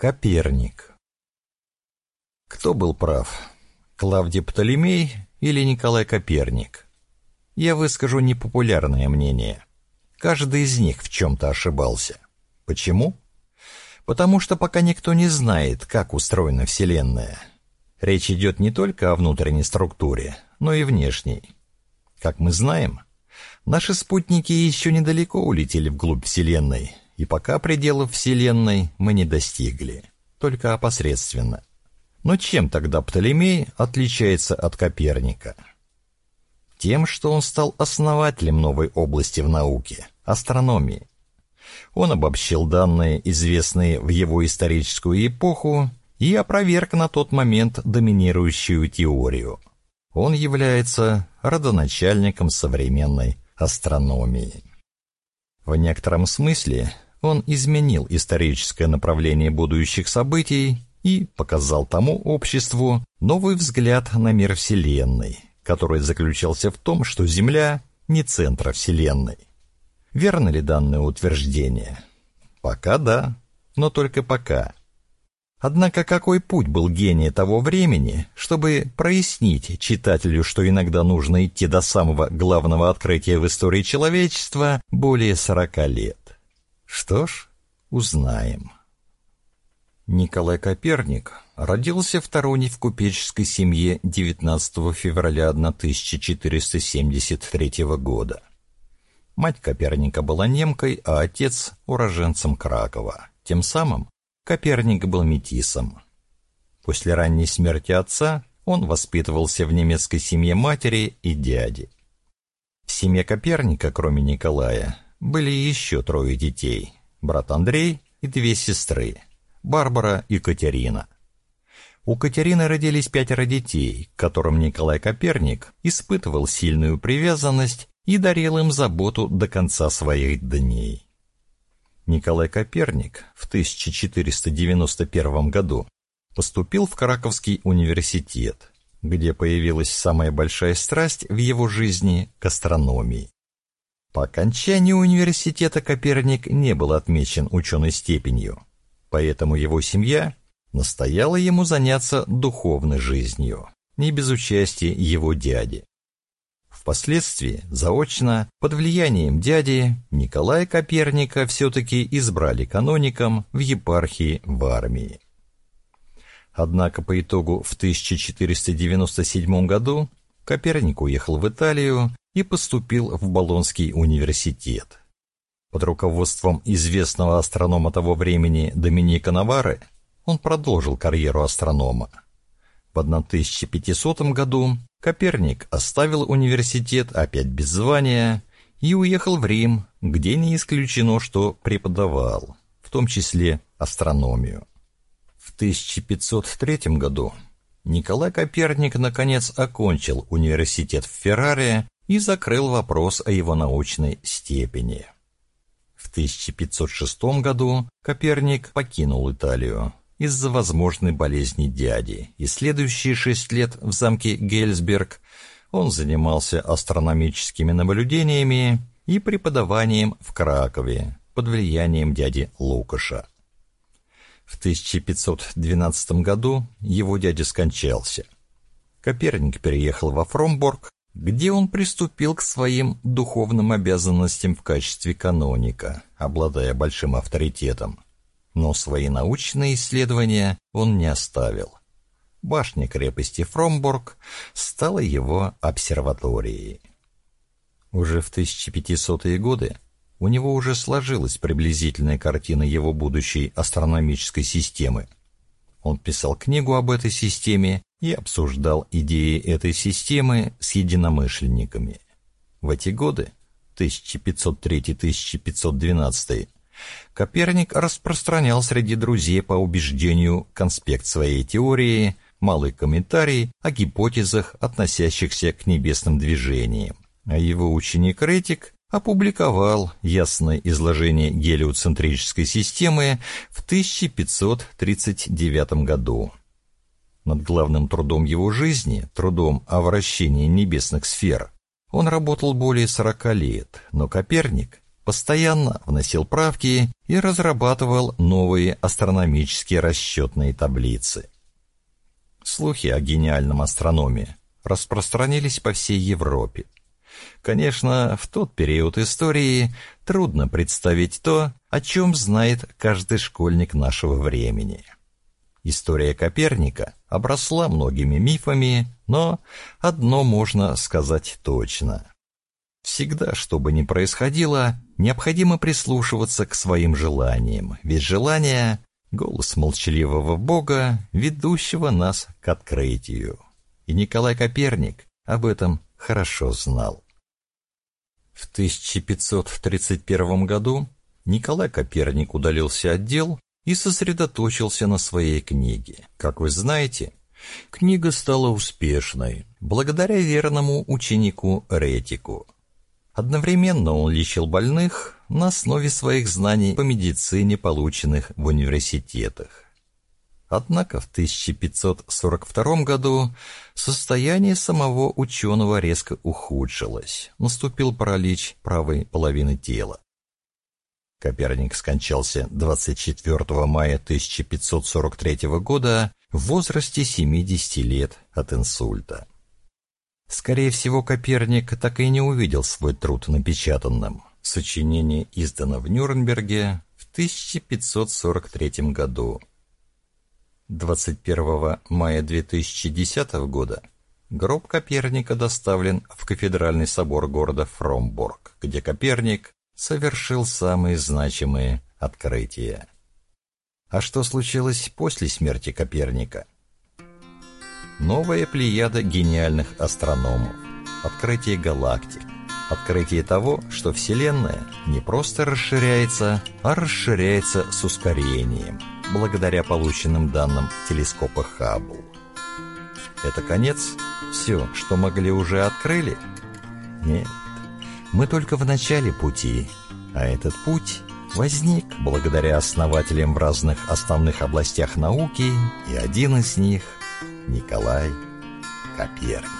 Коперник. Кто был прав? Клавдий Птолемей или Николай Коперник? Я выскажу непопулярное мнение. Каждый из них в чем-то ошибался. Почему? Потому что пока никто не знает, как устроена Вселенная. Речь идет не только о внутренней структуре, но и внешней. Как мы знаем, наши спутники еще недалеко улетели вглубь Вселенной, и пока пределов Вселенной мы не достигли, только опосредственно. Но чем тогда Птолемей отличается от Коперника? Тем, что он стал основателем новой области в науке – астрономии. Он обобщил данные, известные в его историческую эпоху, и опроверг на тот момент доминирующую теорию. Он является родоначальником современной астрономии. В некотором смысле он изменил историческое направление будущих событий и показал тому обществу новый взгляд на мир Вселенной, который заключался в том, что Земля не центр Вселенной. Верно ли данное утверждение? Пока да, но только пока. Однако какой путь был гения того времени, чтобы прояснить читателю, что иногда нужно идти до самого главного открытия в истории человечества более сорока лет? Что ж, узнаем. Николай Коперник родился в Таруне в купеческой семье 19 февраля 1473 года. Мать Коперника была немкой, а отец – уроженцем Кракова. Тем самым Коперник был метисом. После ранней смерти отца он воспитывался в немецкой семье матери и дяди. В семье Коперника, кроме Николая, были еще трое детей – брат Андрей и две сестры – Барбара и Катерина. У Катерины родились пятеро детей, к которым Николай Коперник испытывал сильную привязанность и дарил им заботу до конца своих дней. Николай Коперник в 1491 году поступил в Краковский университет, где появилась самая большая страсть в его жизни к астрономии. По окончании университета Коперник не был отмечен ученой степенью, поэтому его семья настояла ему заняться духовной жизнью, не без участия его дяди. Впоследствии, заочно, под влиянием дяди, Николая Коперника все-таки избрали каноником в епархии в армии. Однако по итогу в 1497 году Коперник уехал в Италию и поступил в Болонский университет. Под руководством известного астронома того времени Доминика Навары он продолжил карьеру астронома. В 1500 году Коперник оставил университет опять без звания и уехал в Рим, где не исключено, что преподавал, в том числе астрономию. В 1503 году Николай Коперник наконец окончил университет в Ферраре и закрыл вопрос о его научной степени. В 1506 году Коперник покинул Италию из-за возможной болезни дяди, и следующие шесть лет в замке Гельсберг он занимался астрономическими наблюдениями и преподаванием в Кракове под влиянием дяди Лукаша. В 1512 году его дядя скончался. Коперник переехал во Фромборг, где он приступил к своим духовным обязанностям в качестве каноника, обладая большим авторитетом. Но свои научные исследования он не оставил. Башня крепости Фромборг стала его обсерваторией. Уже в 1500-е годы у него уже сложилась приблизительная картина его будущей астрономической системы. Он писал книгу об этой системе и обсуждал идеи этой системы с единомышленниками. В эти годы, 1503-1512, Коперник распространял среди друзей по убеждению конспект своей теории, малый комментарий о гипотезах, относящихся к небесным движениям. А его ученик-ретик опубликовал ясное изложение гелиоцентрической системы в 1539 году. Над главным трудом его жизни, трудом о вращении небесных сфер, он работал более 40 лет, но Коперник постоянно вносил правки и разрабатывал новые астрономические расчетные таблицы. Слухи о гениальном астрономе распространились по всей Европе. Конечно, в тот период истории трудно представить то, о чем знает каждый школьник нашего времени. История Коперника обросла многими мифами, но одно можно сказать точно. Всегда, что бы ни происходило, необходимо прислушиваться к своим желаниям, ведь желание — голос молчаливого Бога, ведущего нас к открытию. И Николай Коперник об этом хорошо знал. В 1531 году Николай Коперник удалился от дел и сосредоточился на своей книге. Как вы знаете, книга стала успешной благодаря верному ученику Ретику. Одновременно он лечил больных на основе своих знаний по медицине, полученных в университетах. Однако в 1542 году состояние самого ученого резко ухудшилось. Наступил паралич правой половины тела. Коперник скончался 24 мая 1543 года в возрасте 70 лет от инсульта. Скорее всего, Коперник так и не увидел свой труд напечатанным. Сочинение издано в Нюрнберге в 1543 году. 21 мая 2010 года гроб Коперника доставлен в кафедральный собор города Фромборг, где Коперник совершил самые значимые открытия. А что случилось после смерти Коперника? Новая плеяда гениальных астрономов, открытие галактик, открытие того, что Вселенная не просто расширяется, а расширяется с ускорением, благодаря полученным данным телескопа Хаббл. Это конец? Все, что могли, уже открыли? Нет, мы только в начале пути, а этот путь возник благодаря основателям в разных основных областях науки, и один из них — Николай Коперник.